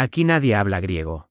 Aquí nadie habla griego.